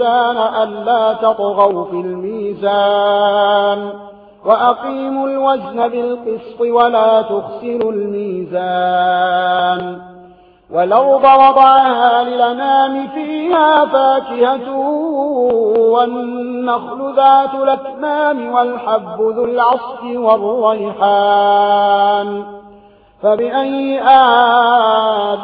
الميزان ألا تطغوا في الميزان وأقيموا الوزن بالقسط ولا تخسروا الميزان ولو ضربها للنام فيها فاكهة والنخل ذات الأكمام والحب ذو العصف والريحان فبأي آل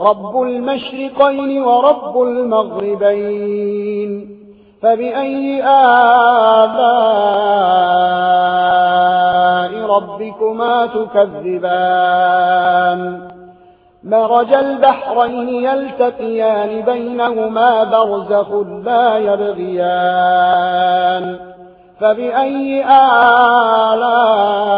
رب المشرقين ورب المغربين فبأي آباء ربكما تكذبان مرج البحرين يلتقيان بينهما برزخ لا يبغيان فبأي آلاء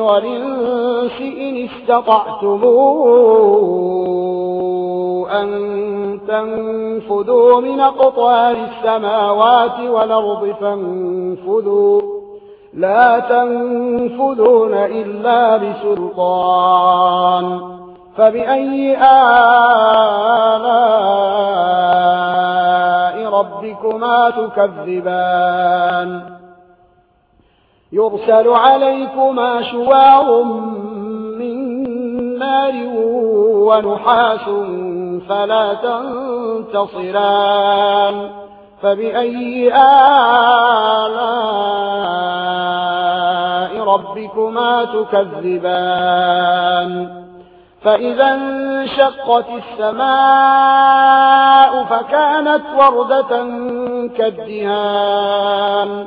والإنس إن استطعتموا أن تنفذوا من قطار السماوات والأرض فانفذوا. لا تنفذون إلا بسلطان. فبأي آلاء ربكما تكذبان؟ يرسل عليكما شوار من نار ونحاس فلا تنتصران. فبأي آلاء ربكما تكذبان. فإذا انشقت السماء فكانت وردة كالدهان.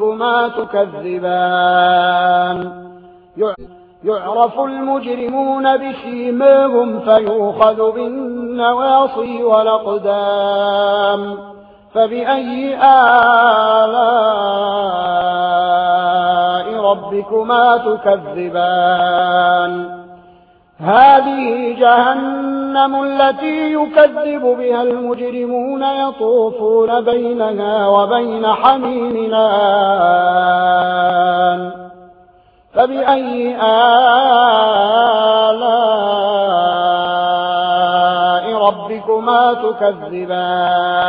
ربكما تكذبان. يعرف المجرمون بشيماهم فيوخذ بالنواصي والأقدام. فبأي آلاء ربكما تكذبان؟ هذه جهنم جهنم التي يكذب بها المجرمون يطوفون بيننا وبين حميم فبأي آلاء ربكما تكذبان؟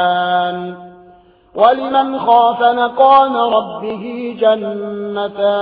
ولمن خاف مقام ربه جنتان؟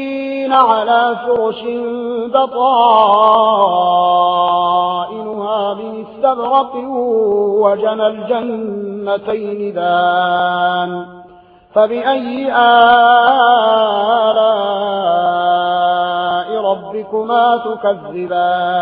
يَرْقُصْنَ عَلَى فُرُشٍ بَطَائِنُهَا مِنْ اسْتَبْرَقٍ وَجَنَى الْجَنَّتَيْنِ دَانٍ فَبِأَيِّ آلَاءِ رَبِّكُمَا تُكَذِّبَانِ